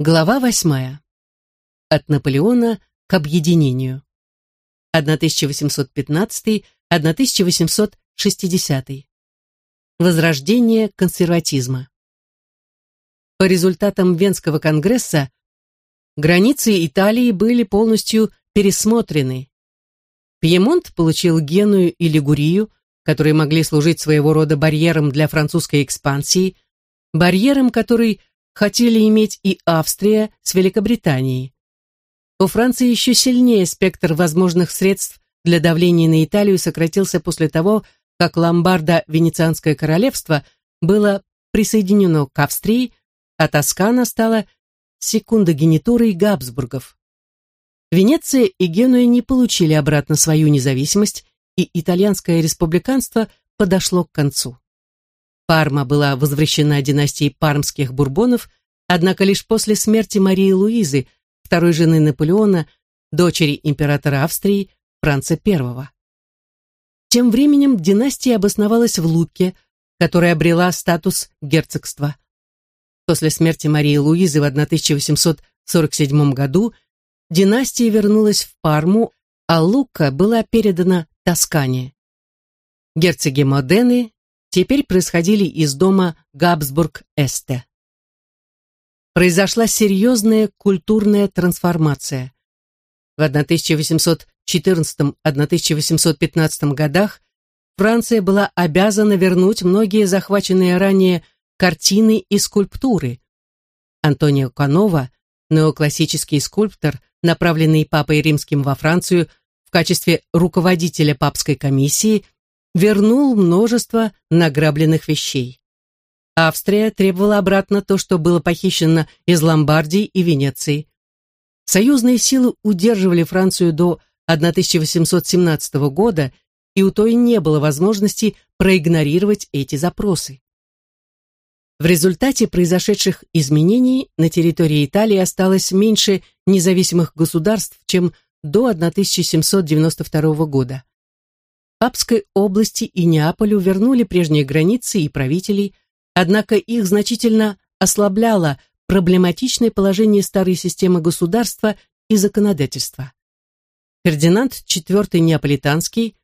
Глава восьмая. От Наполеона к объединению. 1815-1860. Возрождение консерватизма. По результатам Венского конгресса границы Италии были полностью пересмотрены. Пьемонт получил Геную и Лигурию, которые могли служить своего рода барьером для французской экспансии, барьером, который хотели иметь и Австрия с Великобританией. У Франции еще сильнее спектр возможных средств для давления на Италию сократился после того, как Ломбардо-Венецианское королевство было присоединено к Австрии, а Тоскана стала секундогенитурой Габсбургов. Венеция и Генуя не получили обратно свою независимость, и итальянское республиканство подошло к концу. Парма была возвращена династией пармских бурбонов, однако лишь после смерти Марии Луизы, второй жены Наполеона, дочери императора Австрии Франца I. Тем временем династия обосновалась в Луке, которая обрела статус герцогства. После смерти Марии Луизы в 1847 году династия вернулась в Парму, а Лука была передана Тоскане. Герцоги Модены теперь происходили из дома Габсбург-Эсте. Произошла серьезная культурная трансформация. В 1814-1815 годах Франция была обязана вернуть многие захваченные ранее картины и скульптуры. Антонио Канова, неоклассический скульптор, направленный Папой Римским во Францию в качестве руководителя папской комиссии – вернул множество награбленных вещей. Австрия требовала обратно то, что было похищено из Ломбардии и Венеции. Союзные силы удерживали Францию до 1817 года, и у той не было возможности проигнорировать эти запросы. В результате произошедших изменений на территории Италии осталось меньше независимых государств, чем до 1792 года. Папской области и Неаполю вернули прежние границы и правителей, однако их значительно ослабляло проблематичное положение старой системы государства и законодательства. Фердинанд IV Неаполитанский,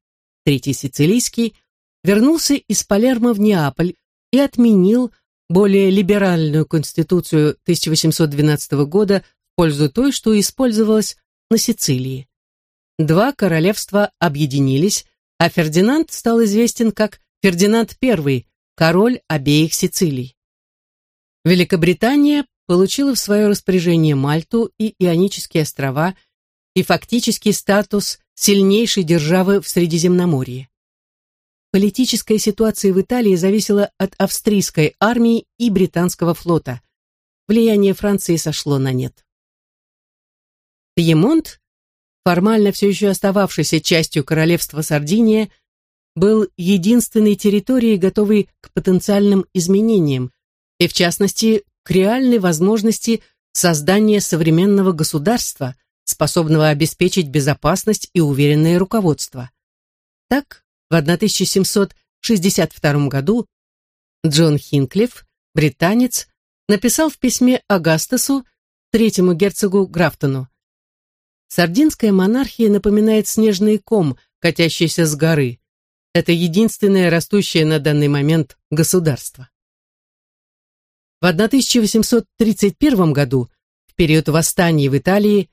Третий Сицилийский, вернулся из Палермо в Неаполь и отменил более либеральную конституцию 1812 года в пользу той, что использовалась на Сицилии. Два королевства объединились, а Фердинанд стал известен как Фердинанд I, король обеих Сицилий. Великобритания получила в свое распоряжение Мальту и Ионические острова и фактический статус сильнейшей державы в Средиземноморье. Политическая ситуация в Италии зависела от австрийской армии и британского флота. Влияние Франции сошло на нет. Пьемонт формально все еще остававшейся частью королевства Сардиния, был единственной территорией, готовой к потенциальным изменениям, и в частности к реальной возможности создания современного государства, способного обеспечить безопасность и уверенное руководство. Так, в 1762 году Джон Хинклифф, британец, написал в письме Агастасу, третьему герцогу Графтону, Сардинская монархия напоминает снежный ком, катящийся с горы. Это единственное растущее на данный момент государство. В 1831 году, в период восстания в Италии,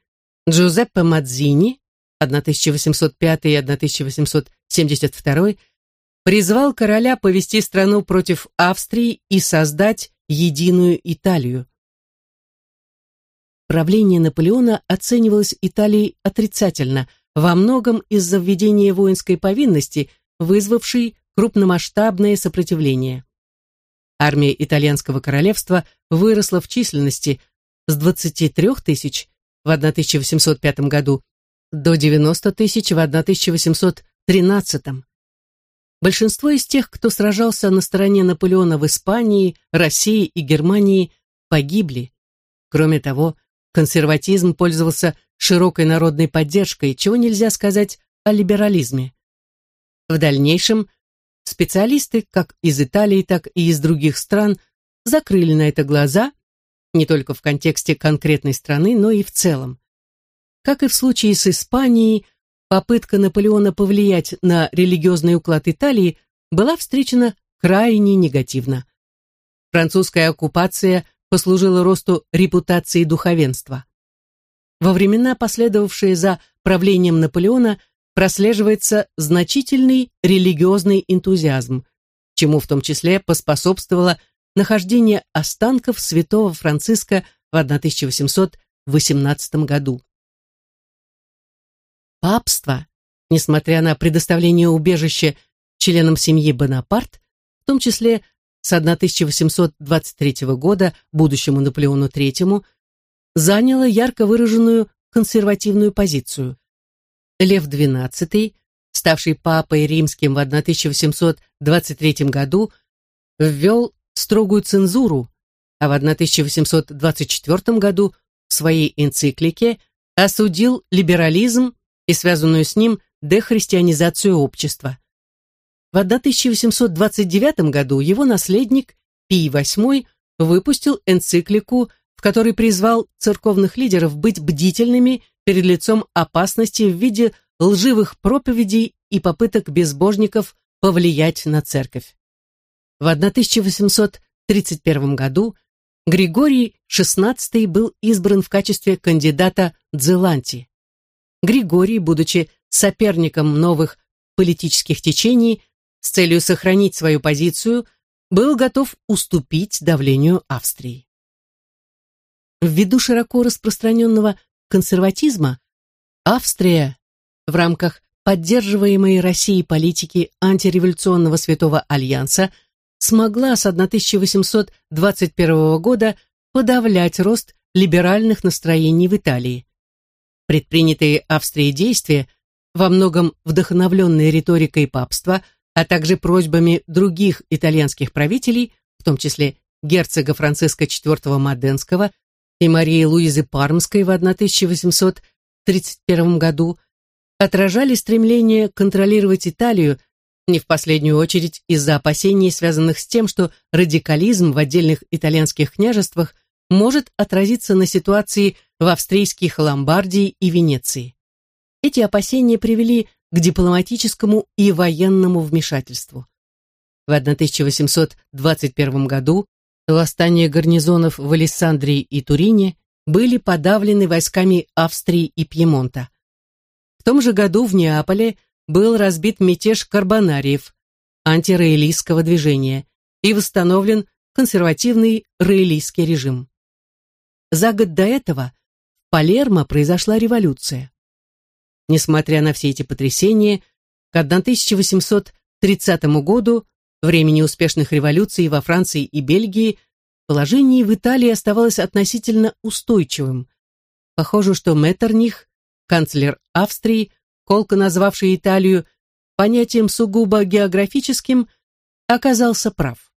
Джузеппе Мадзини 1805-1872 призвал короля повести страну против Австрии и создать единую Италию. Правление Наполеона оценивалось Италией отрицательно, во многом из-за введения воинской повинности, вызвавшей крупномасштабное сопротивление. Армия итальянского королевства выросла в численности с 23 тысяч в 1805 году до 90 тысяч в 1813. Большинство из тех, кто сражался на стороне Наполеона в Испании, России и Германии, погибли. Кроме того, консерватизм пользовался широкой народной поддержкой, чего нельзя сказать о либерализме. В дальнейшем специалисты как из Италии, так и из других стран закрыли на это глаза, не только в контексте конкретной страны, но и в целом. Как и в случае с Испанией, попытка Наполеона повлиять на религиозный уклад Италии была встречена крайне негативно. Французская оккупация послужила росту репутации духовенства. Во времена, последовавшие за правлением Наполеона, прослеживается значительный религиозный энтузиазм, чему в том числе поспособствовало нахождение останков святого Франциска в 1818 году. Папство, несмотря на предоставление убежища членам семьи Бонапарт, в том числе с 1823 года будущему Наполеону III, заняло ярко выраженную консервативную позицию. Лев XII, ставший папой римским в 1823 году, ввел строгую цензуру, а в 1824 году в своей энциклике осудил либерализм и связанную с ним дехристианизацию общества. В 1829 году его наследник Пий VIII выпустил энциклику, в которой призвал церковных лидеров быть бдительными перед лицом опасности в виде лживых проповедей и попыток безбожников повлиять на церковь. В 1831 году Григорий XVI был избран в качестве кандидата Дзеланти. Григорий, будучи соперником новых политических течений, с целью сохранить свою позицию, был готов уступить давлению Австрии. Ввиду широко распространенного консерватизма, Австрия в рамках поддерживаемой Россией политики антиреволюционного Святого Альянса смогла с 1821 года подавлять рост либеральных настроений в Италии. Предпринятые Австрией действия, во многом вдохновленные риторикой папства, а также просьбами других итальянских правителей, в том числе герцога Франциска IV Моденского и Марии Луизы Пармской в 1831 году, отражали стремление контролировать Италию не в последнюю очередь из-за опасений, связанных с тем, что радикализм в отдельных итальянских княжествах может отразиться на ситуации в австрийских Ломбардии и Венеции. Эти опасения привели к дипломатическому и военному вмешательству. В 1821 году восстания гарнизонов в Алессандрии и Турине были подавлены войсками Австрии и Пьемонта. В том же году в Неаполе был разбит мятеж карбонариев, антироэлийского движения, и восстановлен консервативный роэлийский режим. За год до этого в Палермо произошла революция. Несмотря на все эти потрясения, к 1830 году, времени успешных революций во Франции и Бельгии, положение в Италии оставалось относительно устойчивым. Похоже, что Меттерних, канцлер Австрии, колко назвавший Италию понятием сугубо географическим, оказался прав.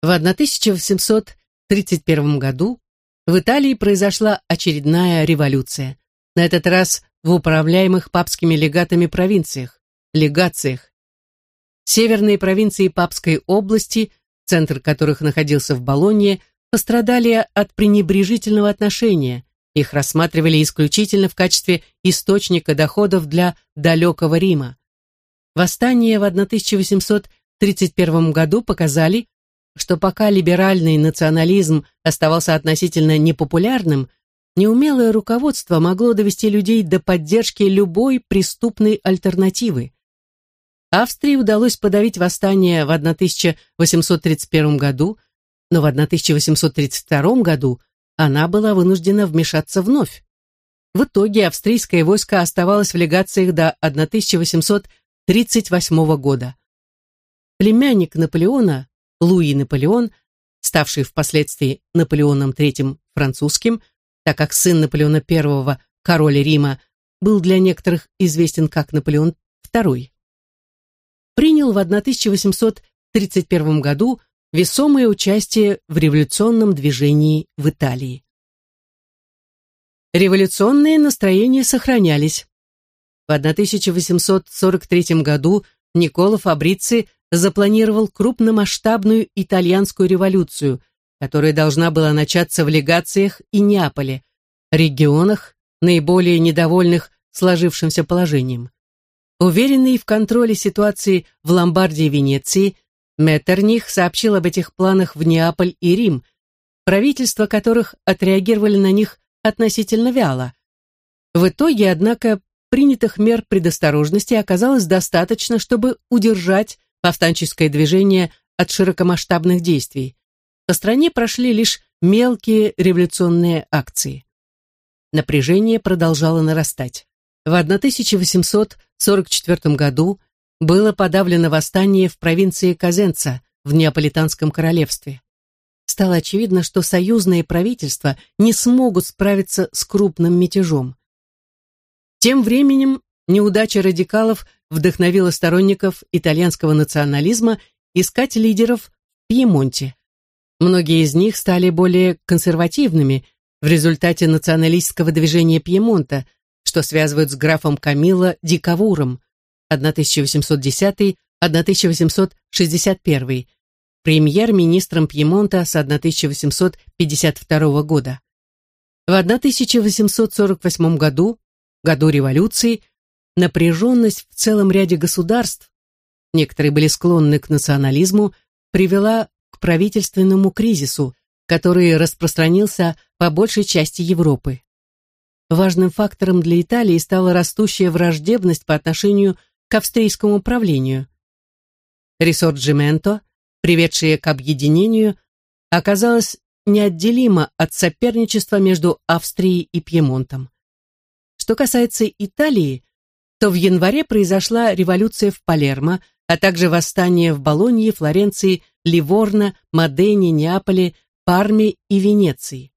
В 1831 году в Италии произошла очередная революция, на этот раз в управляемых папскими легатами провинциях, легациях. Северные провинции Папской области, центр которых находился в Болонье, пострадали от пренебрежительного отношения, их рассматривали исключительно в качестве источника доходов для далекого Рима. Восстания в 1831 году показали, что пока либеральный национализм оставался относительно непопулярным, неумелое руководство могло довести людей до поддержки любой преступной альтернативы. Австрии удалось подавить восстание в 1831 году, но в 1832 году она была вынуждена вмешаться вновь. В итоге австрийское войско оставалось в легациях до 1838 года. Племянник Наполеона, Луи Наполеон, ставший впоследствии Наполеоном III французским, так как сын Наполеона I, король Рима, был для некоторых известен как Наполеон II, принял в 1831 году весомое участие в революционном движении в Италии. Революционные настроения сохранялись. В 1843 году Николо Фабрици запланировал крупномасштабную итальянскую революцию, которая должна была начаться в легациях и Неаполе, регионах, наиболее недовольных сложившимся положением. Уверенный в контроле ситуации в Ломбардии и Венеции, Меттерних сообщил об этих планах в Неаполь и Рим, правительства которых отреагировали на них относительно вяло. В итоге, однако, принятых мер предосторожности оказалось достаточно, чтобы удержать повстанческое движение от широкомасштабных действий. По стране прошли лишь мелкие революционные акции. Напряжение продолжало нарастать. В 1844 году было подавлено восстание в провинции Казенца в Неаполитанском королевстве. Стало очевидно, что союзные правительства не смогут справиться с крупным мятежом. Тем временем неудача радикалов вдохновила сторонников итальянского национализма искать лидеров в Пьемонте. Многие из них стали более консервативными в результате националистского движения Пьемонта, что связывают с графом Камило ди Кавуром 1810-1861, премьер-министром Пьемонта с 1852 года. В 1848 году году революции, напряженность в целом ряде государств, некоторые были склонны к национализму, привела правительственному кризису, который распространился по большей части Европы. Важным фактором для Италии стала растущая враждебность по отношению к австрийскому правлению. Ресорджименто, приведшее к объединению, оказалось неотделимо от соперничества между Австрией и Пьемонтом. Что касается Италии, то в январе произошла революция в Палермо, а также восстание в Болонье, Флоренции, Ливорно, Модене, Неаполе, Парме и Венеции.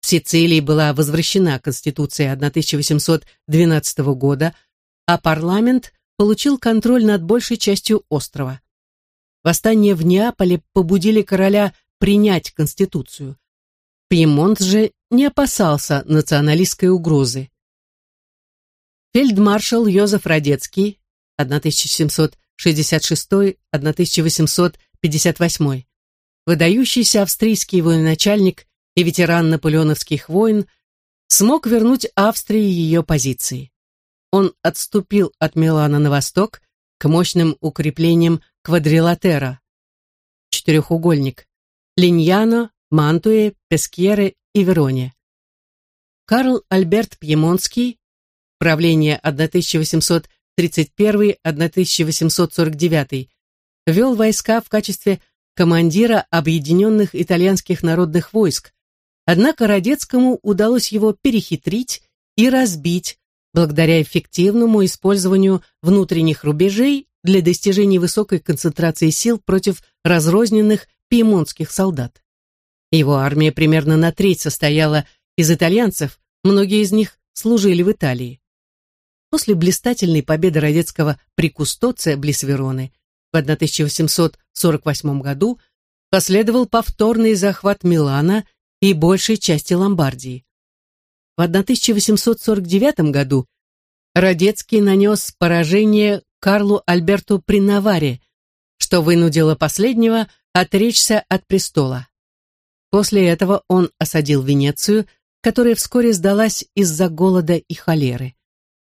В Сицилии была возвращена Конституция 1812 года, а парламент получил контроль над большей частью острова. Восстания в Неаполе побудили короля принять Конституцию. Пьемонт же не опасался националистской угрозы. Фельдмаршал Йозеф Радецкий, 1766-1858, выдающийся австрийский военачальник и ветеран наполеоновских войн, смог вернуть Австрии ее позиции. Он отступил от Милана на восток к мощным укреплениям квадрилатера, четырехугольник, Линьяно, Мантуе, Пескьере и Вероне. Карл Альберт Пьемонтский правление 1831-1849, вел войска в качестве командира объединенных итальянских народных войск, однако Радецкому удалось его перехитрить и разбить благодаря эффективному использованию внутренних рубежей для достижения высокой концентрации сил против разрозненных пьемонтских солдат. Его армия примерно на треть состояла из итальянцев, многие из них служили в Италии. После блистательной победы Радецкого при Кустоце близ Вероны в 1848 году последовал повторный захват Милана и большей части Ломбардии. В 1849 году Радецкий нанес поражение Карлу Альберту при Наваре, что вынудило последнего отречься от престола. После этого он осадил Венецию, которая вскоре сдалась из-за голода и холеры.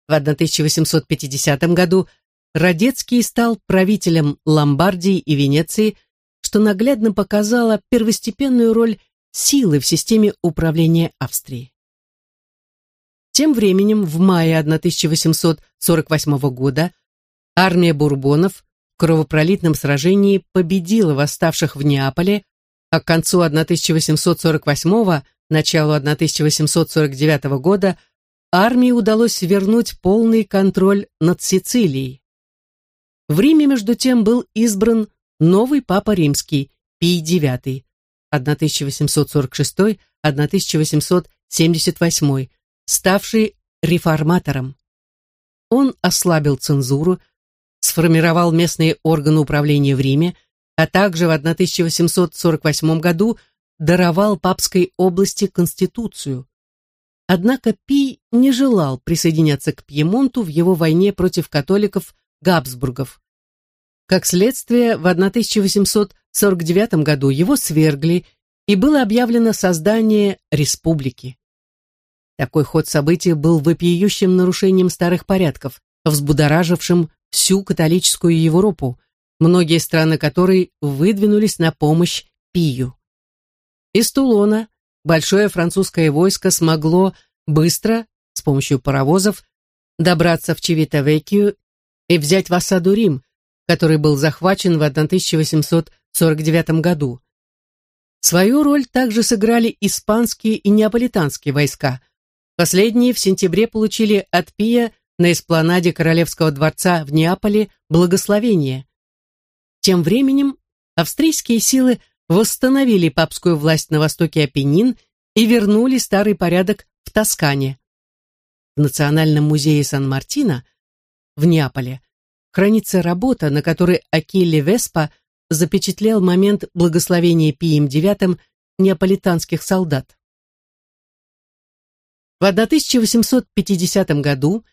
В 1850 году Радецкий стал правителем Ломбардии и Венеции, что наглядно показало первостепенную роль силы в системе управления Австрией. Тем временем, в мае 1848 года армия бурбонов в кровопролитном сражении победила восставших в Неаполе, а к концу 1848 началу 1849 года армии удалось вернуть полный контроль над Сицилией. В Риме, между тем, был избран новый папа римский, Пий IX, 1846-1878, ставший реформатором. Он ослабил цензуру, сформировал местные органы управления в Риме, а также в 1848 году даровал папской области конституцию, Однако Пий не желал присоединяться к Пьемонту в его войне против католиков Габсбургов. Как следствие, в 1849 году его свергли и было объявлено создание республики. Такой ход событий был вопиющим нарушением старых порядков, взбудоражившим всю католическую Европу, многие страны которой выдвинулись на помощь Пию. Из Тулона большое французское войско смогло быстро, с помощью паровозов, добраться в Чивитавекию и взять в осаду Рим, который был захвачен в 1849 году. Свою роль также сыграли испанские и неаполитанские войска. Последние в сентябре получили от Пия на эспланаде Королевского дворца в Неаполе благословение. Тем временем австрийские силы восстановили папскую власть на востоке Апеннин и вернули старый порядок в Тоскане. В Национальном музее Сан-Мартино в Неаполе хранится работа, на которой Акилли Веспа запечатлел момент благословения Пием IX неаполитанских солдат. В 1850 году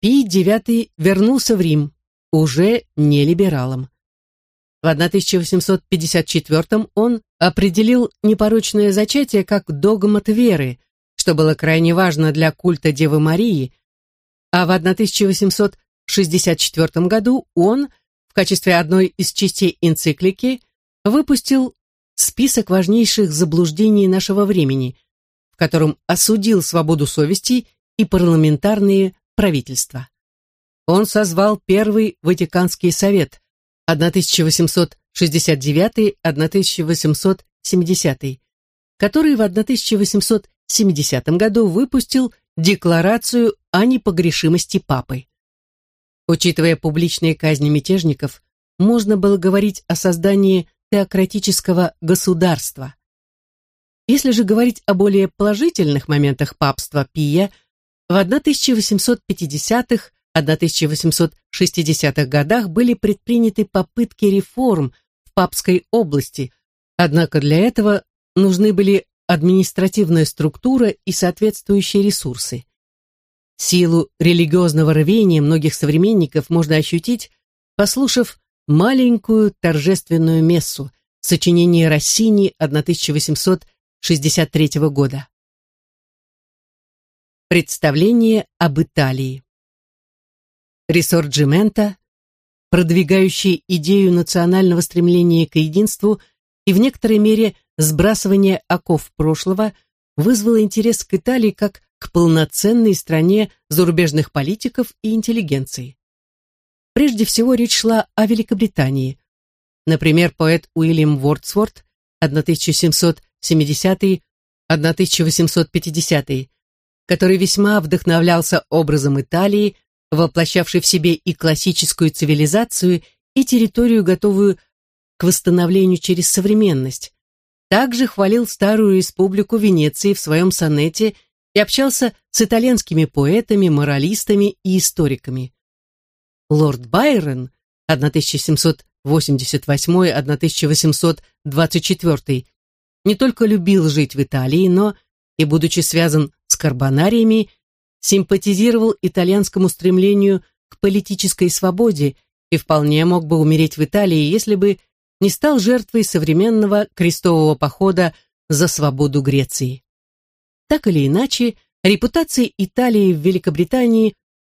Пий IX вернулся в Рим, уже не либералом. В 1854 он определил непорочное зачатие как догмат веры, что было крайне важно для культа Девы Марии, а в 1864 году он в качестве одной из частей энциклики выпустил список важнейших заблуждений нашего времени, в котором осудил свободу совести и парламентарные правительства. Он созвал Первый Ватиканский совет 1869-1870, который в 1870 году выпустил Декларацию о непогрешимости Папы. Учитывая публичные казни мятежников, можно было говорить о создании теократического государства. Если же говорить о более положительных моментах папства Пия, в 1850-х, 1860-х годах были предприняты попытки реформ в папской области, однако для этого нужны были административная структура и соответствующие ресурсы. Силу религиозного рвения многих современников можно ощутить, послушав маленькую торжественную мессу, сочинение Россини 1863 года. Представление об Италии. Ресорджимента, продвигающий идею национального стремления к единству и в некоторой мере сбрасывание оков прошлого, вызвало интерес к Италии как к полноценной стране зарубежных политиков и интеллигенции. Прежде всего речь шла о Великобритании. Например, поэт Уильям Вордсворт 1770-1850 который весьма вдохновлялся образом Италии, воплощавшей в себе и классическую цивилизацию, и территорию, готовую к восстановлению через современность. Также хвалил Старую Республику Венеции в своем сонете и общался с итальянскими поэтами, моралистами и историками. Лорд Байрон 1788-1824 не только любил жить в Италии, но и, будучи связан с карбонариями, симпатизировал итальянскому стремлению к политической свободе и вполне мог бы умереть в Италии, если бы не стал жертвой современного крестового похода за свободу Греции. Так или иначе, репутация Италии в Великобритании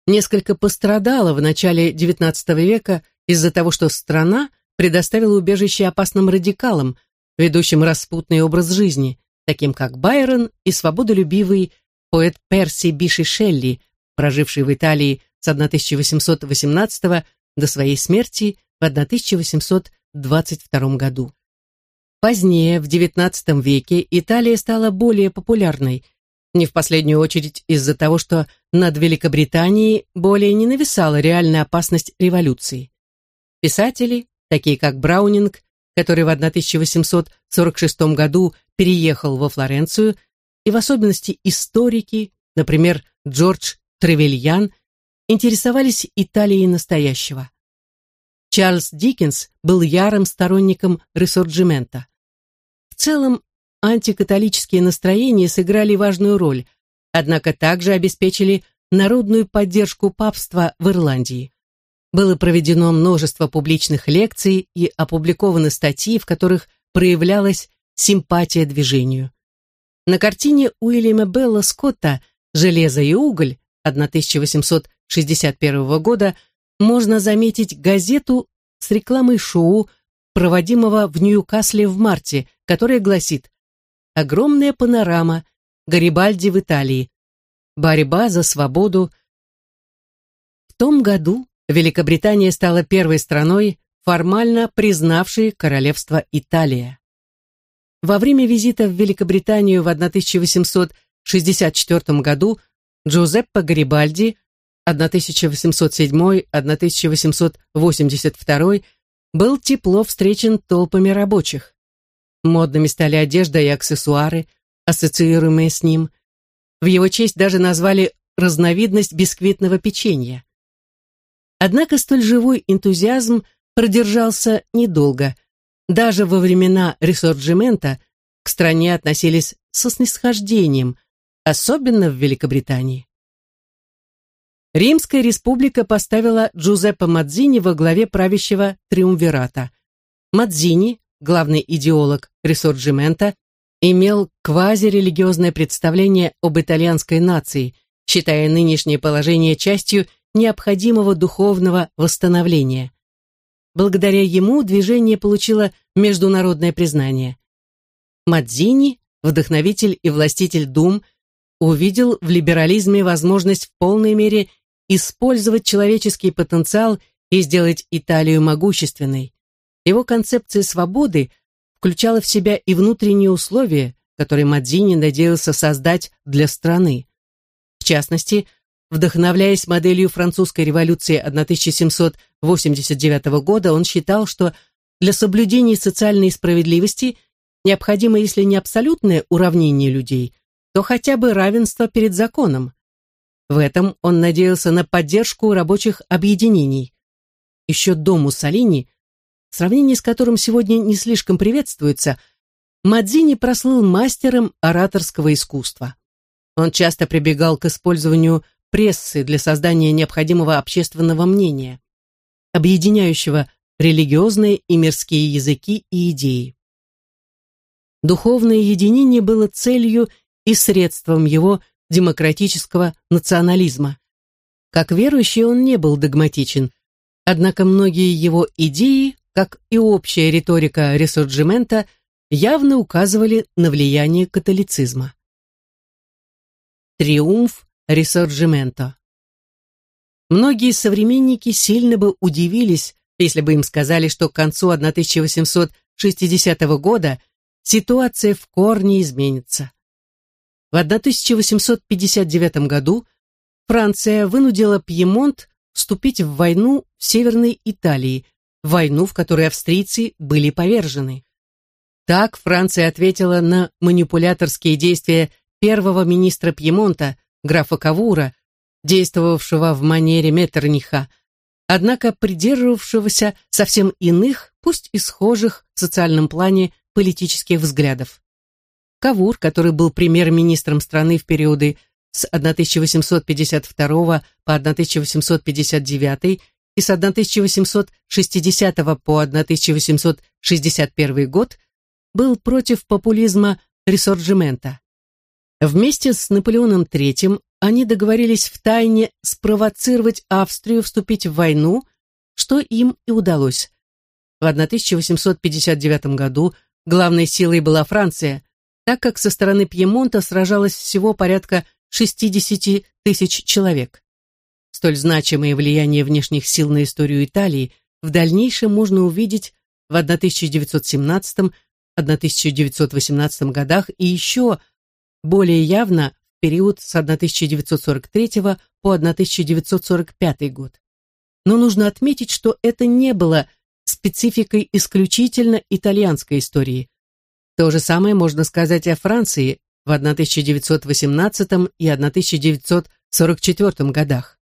несколько пострадала в начале XIX века из-за того, что страна предоставила убежище опасным радикалам, ведущим распутный образ жизни, таким как Байрон и свободолюбивый поэт Перси Биши Шелли, проживший в Италии с 1818 до своей смерти в 1822 году. Позднее, в XIX веке, Италия стала более популярной, не в последнюю очередь из-за того, что над Великобританией более не нависала реальная опасность революции. Писатели, такие как Браунинг, который в 1846 году переехал во Флоренцию, и в особенности историки, например, Джордж Тревельян, интересовались Италией настоящего. Чарльз Диккенс был ярым сторонником ресорджимента. В целом, антикатолические настроения сыграли важную роль, однако также обеспечили народную поддержку папства в Ирландии. Было проведено множество публичных лекций и опубликованы статьи, в которых проявлялась симпатия движению. На картине Уильяма Белла Скотта «Железо и уголь» 1861 года можно заметить газету с рекламой шоу, проводимого в Ньюкасле в марте, которая гласит «Огромная панорама. Гарибальди в Италии. Борьба за свободу». В том году Великобритания стала первой страной, формально признавшей королевство Италия. Во время визита в Великобританию в 1864 году Джузеппе Гарибальди 1807-1882 был тепло встречен толпами рабочих. Модными стали одежда и аксессуары, ассоциируемые с ним. В его честь даже назвали разновидность бисквитного печенья. Однако столь живой энтузиазм продержался недолго. Даже во времена ресорджимента к стране относились со снисхождением, особенно в Великобритании. Римская республика поставила Джузеппе Мадзини во главе правящего триумвирата. Мадзини, главный идеолог ресорджимента, имел квазирелигиозное представление об итальянской нации, считая нынешнее положение частью необходимого духовного восстановления. Благодаря ему движение получило международное признание. Мадзини, вдохновитель и властитель дум, увидел в либерализме возможность в полной мере использовать человеческий потенциал и сделать Италию могущественной. Его концепция свободы включала в себя и внутренние условия, которые Мадзини надеялся создать для страны. В частности, вдохновляясь моделью французской революции 1789 года, он считал, что для соблюдения социальной справедливости необходимо, если не абсолютное уравнение людей, то хотя бы равенство перед законом. В этом он надеялся на поддержку рабочих объединений. Еще до Муссолини, сравнение с которым сегодня не слишком приветствуется, Мадзини прослыл мастером ораторского искусства. Он часто прибегал к использованию прессы для создания необходимого общественного мнения, объединяющего религиозные и мирские языки и идеи. Духовное единение было целью и средством его демократического национализма. Как верующий он не был догматичен, однако многие его идеи, как и общая риторика ресурджимента, явно указывали на влияние католицизма. Триумф ресорджименто Многие современники сильно бы удивились, если бы им сказали, что к концу 1860 года ситуация в корне изменится. В 1859 году Франция вынудила Пьемонт вступить в войну в Северной Италии, войну, в которой австрийцы были повержены. Так Франция ответила на манипуляторские действия первого министра Пьемонта, графа Кавура, действовавшего в манере Меттерниха, однако придерживавшегося совсем иных, пусть и схожих в социальном плане политических взглядов. Кавур, который был премьер-министром страны в периоды с 1852 по 1859 и с 1860 по 1861 год, был против популизма ресорджимента. Вместе с Наполеоном III они договорились втайне спровоцировать Австрию вступить в войну, что им и удалось. В 1859 году главной силой была Франция, так как со стороны Пьемонта сражалось всего порядка 60 тысяч человек. Столь значимое влияние внешних сил на историю Италии в дальнейшем можно увидеть в 1917-1918 годах и еще более явно в период с 1943 по 1945 год. Но нужно отметить, что это не было спецификой исключительно итальянской истории. То же самое можно сказать о Франции в 1918 и 1944 годах.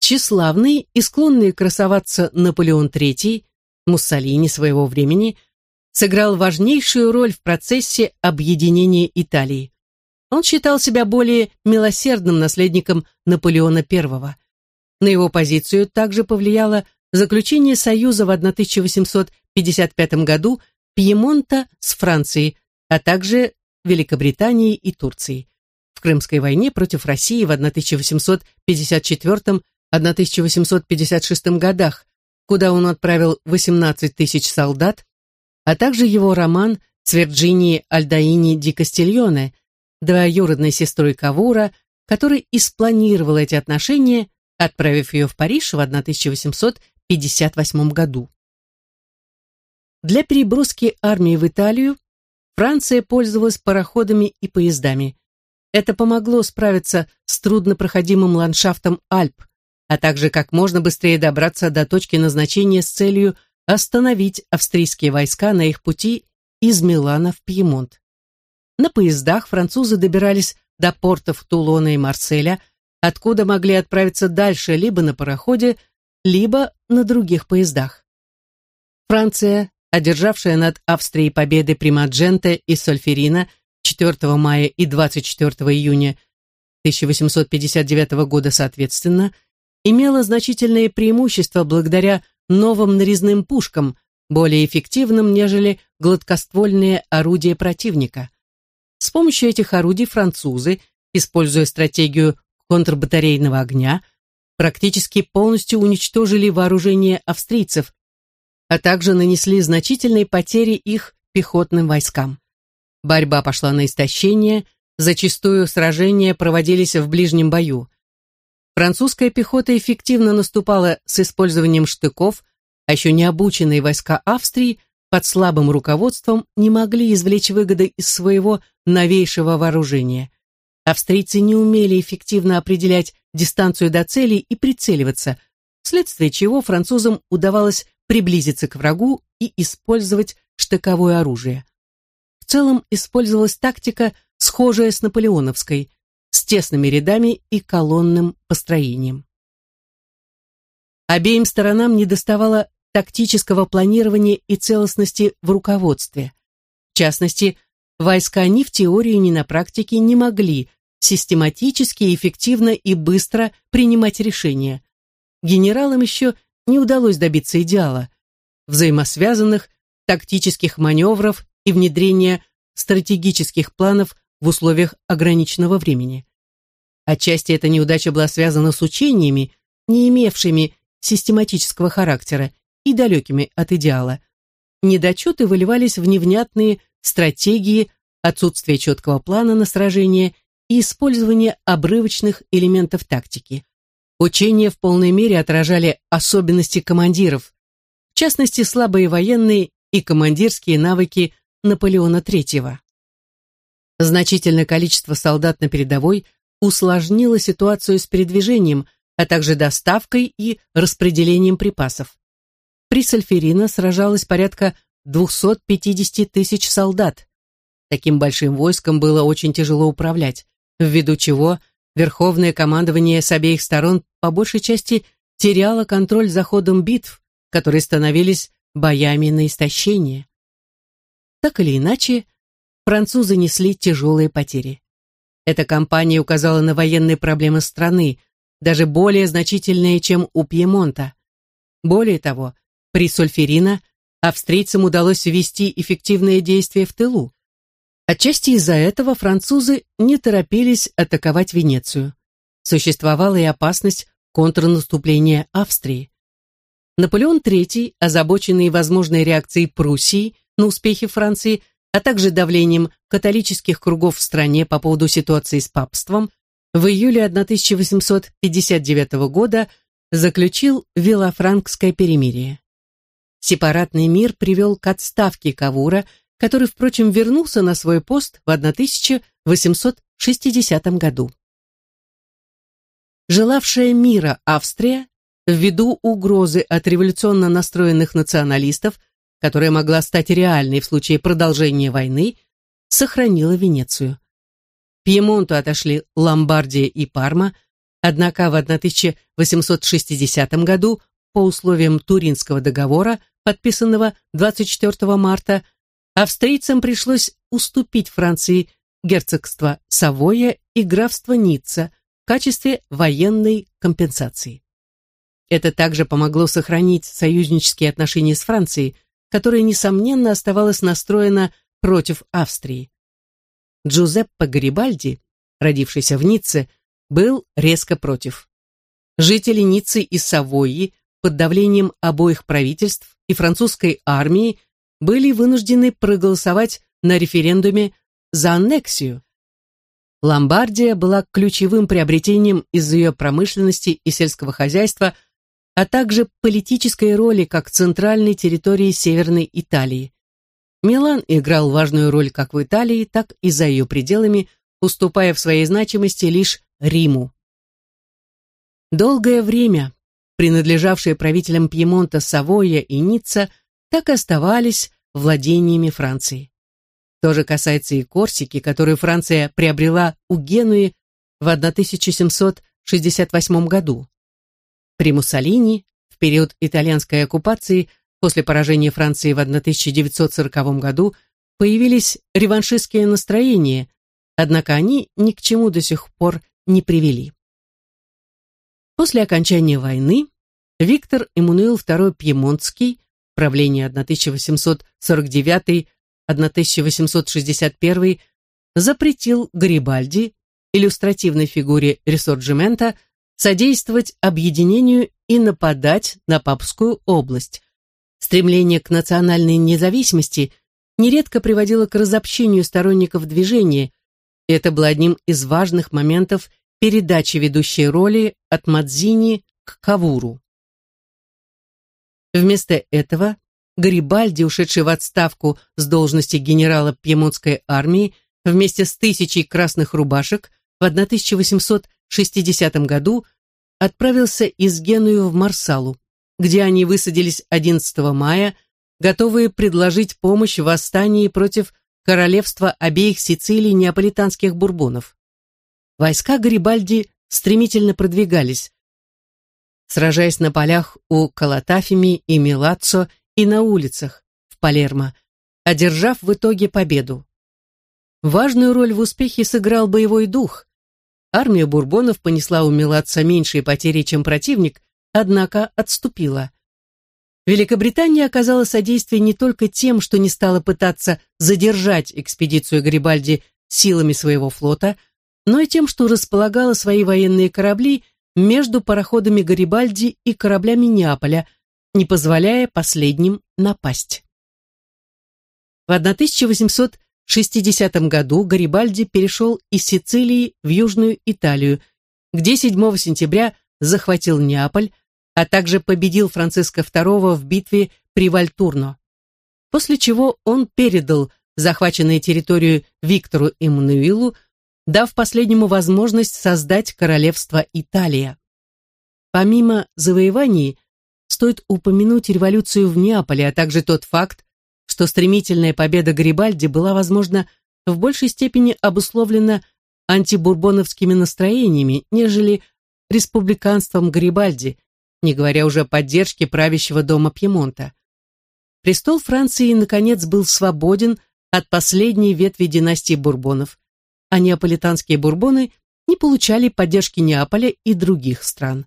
Тщеславный и склонный красоваться Наполеон III, Муссолини своего времени, сыграл важнейшую роль в процессе объединения Италии. Он считал себя более милосердным наследником Наполеона I. На его позицию также повлияло заключение союза в 1855 году Пьемонта с Францией, а также Великобританией и Турцией. В Крымской войне против России в 1854-1856 годах, куда он отправил 18 тысяч солдат, а также его роман с Вирджинией Альдаини ди Кастильоне, двоюродной сестрой Кавура, который и спланировал эти отношения, отправив ее в Париж в 1858 году. Для переброски армии в Италию Франция пользовалась пароходами и поездами. Это помогло справиться с труднопроходимым ландшафтом Альп, а также как можно быстрее добраться до точки назначения с целью остановить австрийские войска на их пути из Милана в Пьемонт. На поездах французы добирались до портов Тулона и Марселя, откуда могли отправиться дальше либо на пароходе, либо на других поездах. Франция одержавшая над Австрией победы при Мадженте и Сольферина 4 мая и 24 июня 1859 года соответственно, имела значительное преимущество благодаря новым нарезным пушкам, более эффективным, нежели гладкоствольные орудия противника. С помощью этих орудий французы, используя стратегию контрбатарейного огня, практически полностью уничтожили вооружение австрийцев, а также нанесли значительные потери их пехотным войскам. Борьба пошла на истощение, зачастую сражения проводились в ближнем бою. Французская пехота эффективно наступала с использованием штыков, а еще необученные войска Австрии под слабым руководством не могли извлечь выгоды из своего новейшего вооружения. Австрийцы не умели эффективно определять дистанцию до целей и прицеливаться, вследствие чего французам удавалось приблизиться к врагу и использовать штыковое оружие. В целом использовалась тактика, схожая с наполеоновской, с тесными рядами и колонным построением. Обеим сторонам недоставало тактического планирования и целостности в руководстве. В частности, войска ни в теории, ни на практике не могли систематически, эффективно и быстро принимать решения. Генералам еще не удалось добиться идеала, взаимосвязанных тактических маневров и внедрения стратегических планов в условиях ограниченного времени. Отчасти эта неудача была связана с учениями, не имевшими систематического характера и далекими от идеала. Недочеты выливались в невнятные стратегии, отсутствие четкого плана на сражение и использование обрывочных элементов тактики. Учения в полной мере отражали особенности командиров, в частности, слабые военные и командирские навыки Наполеона III. Значительное количество солдат на передовой усложнило ситуацию с передвижением, а также доставкой и распределением припасов. При Сальферино сражалось порядка 250 тысяч солдат. Таким большим войском было очень тяжело управлять, ввиду чего – Верховное командование с обеих сторон по большей части теряло контроль за ходом битв, которые становились боями на истощение. Так или иначе, французы несли тяжелые потери. Эта кампания указала на военные проблемы страны, даже более значительные, чем у Пьемонта. Более того, при Сольферино австрийцам удалось ввести эффективные действия в тылу. Отчасти из-за этого французы не торопились атаковать Венецию. Существовала и опасность контрнаступления Австрии. Наполеон III, озабоченный возможной реакцией Пруссии на успехи Франции, а также давлением католических кругов в стране по поводу ситуации с папством, в июле 1859 года заключил Вилафранкское перемирие. Сепаратный мир привел к отставке Кавура – который, впрочем, вернулся на свой пост в 1860 году. Желавшая мира Австрия, ввиду угрозы от революционно настроенных националистов, которая могла стать реальной в случае продолжения войны, сохранила Венецию. Пьемонту отошли Ломбардия и Парма, однако в 1860 году по условиям Туринского договора, подписанного 24 марта, австрийцам пришлось уступить Франции герцогство Савоя и графство Ницца в качестве военной компенсации. Это также помогло сохранить союзнические отношения с Францией, которая, несомненно, оставалась настроена против Австрии. Джузеппе Гарибальди, родившийся в Ницце, был резко против. Жители Ниццы и Савойи под давлением обоих правительств и французской армии были вынуждены проголосовать на референдуме за аннексию. Ломбардия была ключевым приобретением из-за ее промышленности и сельского хозяйства, а также политической роли как центральной территории Северной Италии. Милан играл важную роль как в Италии, так и за ее пределами, уступая в своей значимости лишь Риму. Долгое время принадлежавшие правителям Пьемонта Савойя и Ницца так и оставались владениями Франции. То же касается и Корсики, которую Франция приобрела у Генуи в 1768 году. При Муссолини в период итальянской оккупации после поражения Франции в 1940 году появились реваншистские настроения, однако они ни к чему до сих пор не привели. После окончания войны Виктор Эммануил II Пьемонтский, правление 1849 1861 запретил Гарибальди, иллюстративной фигуре ресорджимента, содействовать объединению и нападать на Папскую область. Стремление к национальной независимости нередко приводило к разобщению сторонников движения, и это было одним из важных моментов передачи ведущей роли от Мадзини к Кавуру. Вместо этого Гарибальди, ушедший в отставку с должности генерала Пьемонтской армии, вместе с тысячей красных рубашек в 1860 году отправился из Генуи в Марсалу, где они высадились 11 мая, готовые предложить помощь в восстании против королевства обеих Сицилий неаполитанских бурбонов. Войска Гарибальди стремительно продвигались, сражаясь на полях у Калатафими и Милаццо и на улицах в Палермо, одержав в итоге победу. Важную роль в успехе сыграл боевой дух. Армия бурбонов понесла у Милатца меньшие потери, чем противник, однако отступила. Великобритания оказала содействие не только тем, что не стала пытаться задержать экспедицию Гарибальди силами своего флота, но и тем, что располагала свои военные корабли между пароходами Гарибальди и кораблями Неаполя – не позволяя последним напасть. В 1860 году Гарибальди перешел из Сицилии в Южную Италию, где 7 сентября захватил Неаполь, а также победил Франциска II в битве при Вальтурно, после чего он передал захваченную территорию Виктору Эммануилу, дав последнему возможность создать королевство Италия. Помимо завоеваний, стоит упомянуть революцию в Неаполе, а также тот факт, что стремительная победа Гарибальди была, возможно, в большей степени обусловлена антибурбоновскими настроениями, нежели республиканством Гарибальди, не говоря уже о поддержке правящего дома Пьемонта. Престол Франции, наконец, был свободен от последней ветви династии Бурбонов, а неаполитанские бурбоны не получали поддержки Неаполя и других стран.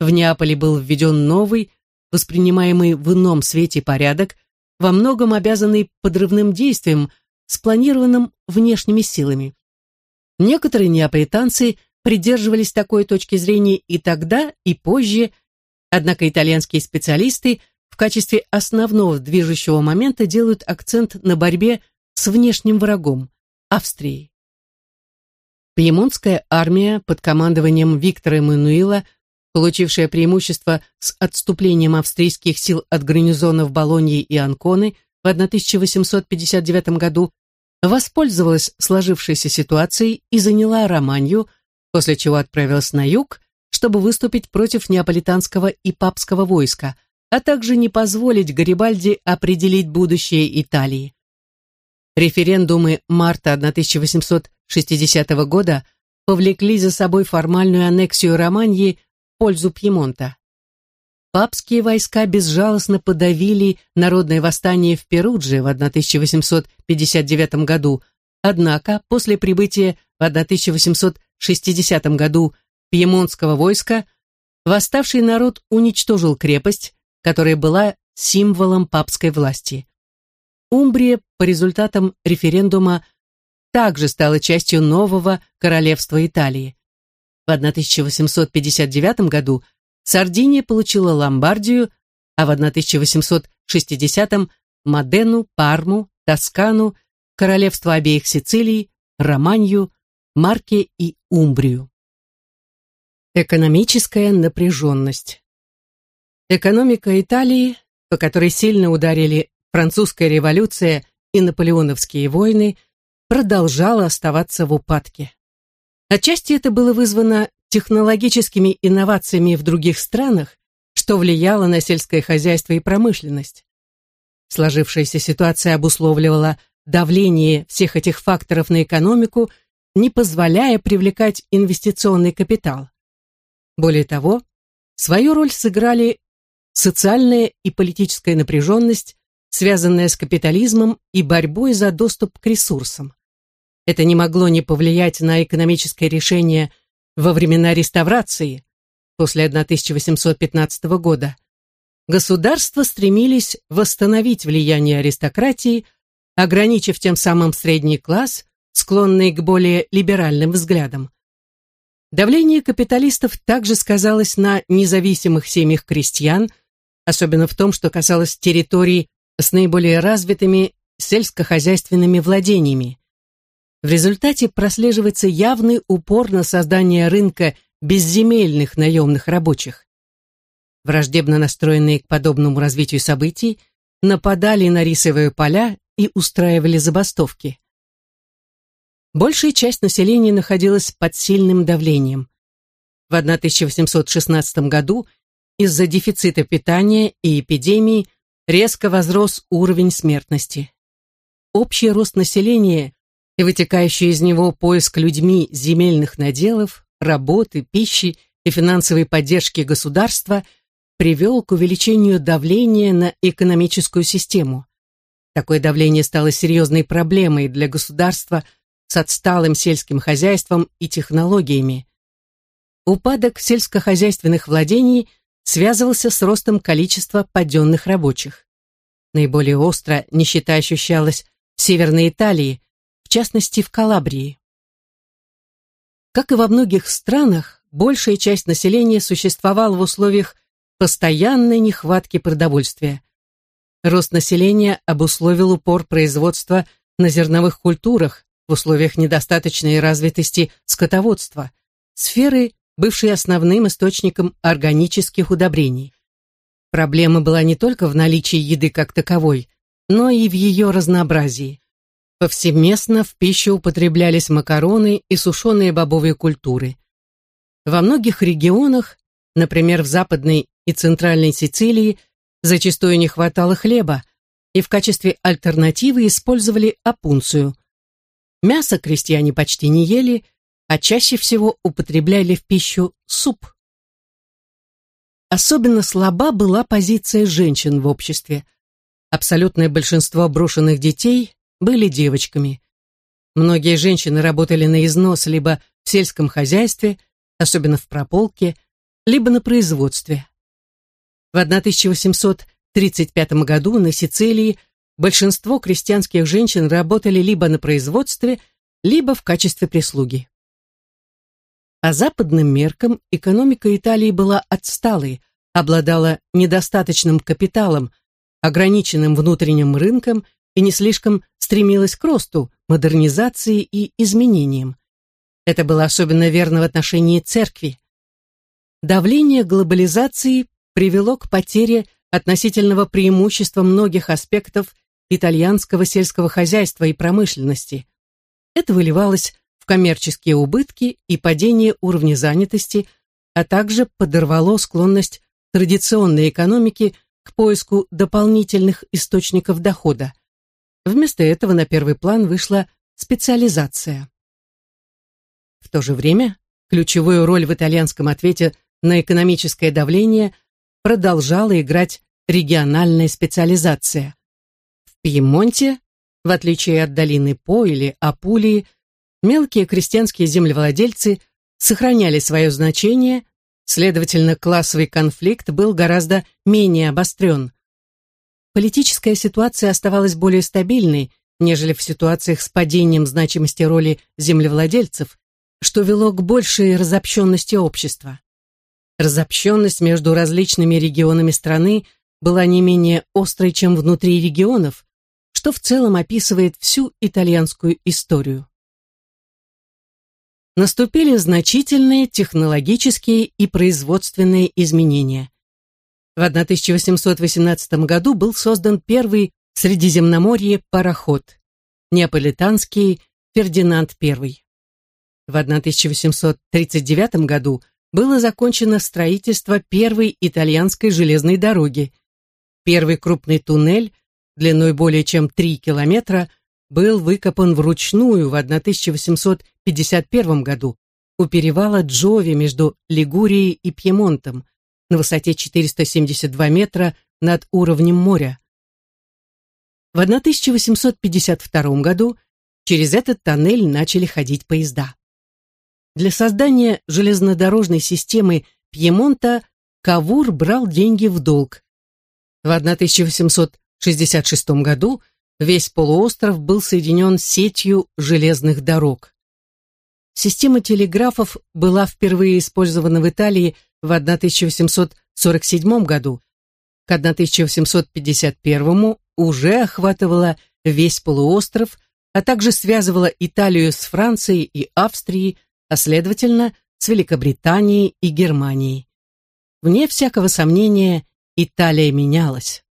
В Неаполе был введен новый, воспринимаемый в ином свете порядок, во многом обязанный подрывным действием, спланированным внешними силами. Некоторые неаполитанцы придерживались такой точки зрения и тогда, и позже, однако итальянские специалисты в качестве основного движущего момента делают акцент на борьбе с внешним врагом – Австрией. Пьемонтская армия под командованием Виктора Эммануила – получившая преимущество с отступлением австрийских сил от гарнизонов Болоньи и Анконы в 1859 году, воспользовалась сложившейся ситуацией и заняла Романью, после чего отправилась на юг, чтобы выступить против неаполитанского и папского войска, а также не позволить Гарибальди определить будущее Италии. Референдумы марта 1860 года повлекли за собой формальную аннексию Романьи пользу Пьемонта. Папские войска безжалостно подавили народное восстание в Перудже в 1859 году, однако после прибытия в 1860 году пьемонтского войска восставший народ уничтожил крепость, которая была символом папской власти. Умбрия по результатам референдума также стала частью нового королевства Италии. В 1859 году Сардиния получила Ломбардию, а в 1860 Модену, Парму, Тоскану, королевство обеих Сицилий, Романью, Марке и Умбрию. Экономическая напряженность. Экономика Италии, по которой сильно ударили французская революция и наполеоновские войны, продолжала оставаться в упадке. Отчасти это было вызвано технологическими инновациями в других странах, что влияло на сельское хозяйство и промышленность. Сложившаяся ситуация обусловливала давление всех этих факторов на экономику, не позволяя привлекать инвестиционный капитал. Более того, свою роль сыграли социальная и политическая напряженность, связанная с капитализмом и борьбой за доступ к ресурсам. Это не могло не повлиять на экономическое решение во времена реставрации после 1815 года. Государства стремились восстановить влияние аристократии, ограничив тем самым средний класс, склонный к более либеральным взглядам. Давление капиталистов также сказалось на независимых семьях крестьян, особенно в том, что касалось территорий с наиболее развитыми сельскохозяйственными владениями. В результате прослеживается явный упор на создание рынка безземельных наемных рабочих. Враждебно настроенные к подобному развитию событий нападали на рисовые поля и устраивали забастовки. Большая часть населения находилась под сильным давлением. В 1816 году из-за дефицита питания и эпидемии резко возрос уровень смертности. Общий рост населения и вытекающий из него поиск людьми земельных наделов, работы, пищи и финансовой поддержки государства привел к увеличению давления на экономическую систему. Такое давление стало серьезной проблемой для государства с отсталым сельским хозяйством и технологиями. Упадок сельскохозяйственных владений связывался с ростом количества паденных рабочих. Наиболее остро нищета ощущалась в Северной Италии, в частности в Калабрии. Как и во многих странах, большая часть населения существовала в условиях постоянной нехватки продовольствия. Рост населения обусловил упор производства на зерновых культурах в условиях недостаточной развитости скотоводства, сферы, бывшей основным источником органических удобрений. Проблема была не только в наличии еды как таковой, но и в ее разнообразии. Повсеместно в пищу употреблялись макароны и сушеные бобовые культуры. Во многих регионах, например, в Западной и Центральной Сицилии, зачастую не хватало хлеба, и в качестве альтернативы использовали опунцию. Мясо крестьяне почти не ели, а чаще всего употребляли в пищу суп. Особенно слаба была позиция женщин в обществе. Абсолютное большинство брошенных детей были девочками. Многие женщины работали на износ либо в сельском хозяйстве, особенно в прополке, либо на производстве. В 1835 году на Сицилии большинство крестьянских женщин работали либо на производстве, либо в качестве прислуги. По западным меркам экономика Италии была отсталой, обладала недостаточным капиталом, ограниченным внутренним рынком и не слишком стремилась к росту, модернизации и изменениям. Это было особенно верно в отношении церкви. Давление глобализации привело к потере относительного преимущества многих аспектов итальянского сельского хозяйства и промышленности. Это выливалось в коммерческие убытки и падение уровня занятости, а также подорвало склонность традиционной экономики к поиску дополнительных источников дохода. Вместо этого на первый план вышла специализация. В то же время ключевую роль в итальянском ответе на экономическое давление продолжала играть региональная специализация. В Пьемонте, в отличие от долины По или Апулии, мелкие крестьянские землевладельцы сохраняли свое значение, следовательно, классовый конфликт был гораздо менее обострен. Политическая ситуация оставалась более стабильной, нежели в ситуациях с падением значимости роли землевладельцев, что вело к большей разобщенности общества. Разобщенность между различными регионами страны была не менее острой, чем внутри регионов, что в целом описывает всю итальянскую историю. Наступили значительные технологические и производственные изменения. В 1818 году был создан первый в Средиземноморье пароход – неаполитанский Фердинанд I. В 1839 году было закончено строительство первой итальянской железной дороги. Первый крупный туннель длиной более чем 3 километра был выкопан вручную в 1851 году у перевала Джови между Лигурией и Пьемонтом на высоте 472 метра над уровнем моря. В 1852 году через этот тоннель начали ходить поезда. Для создания железнодорожной системы Пьемонта Кавур брал деньги в долг. В 1866 году весь полуостров был соединен сетью железных дорог. Система телеграфов была впервые использована в Италии в 1847 году. К 1851 уже охватывала весь полуостров, а также связывала Италию с Францией и Австрией, а следовательно, с Великобританией и Германией. Вне всякого сомнения, Италия менялась.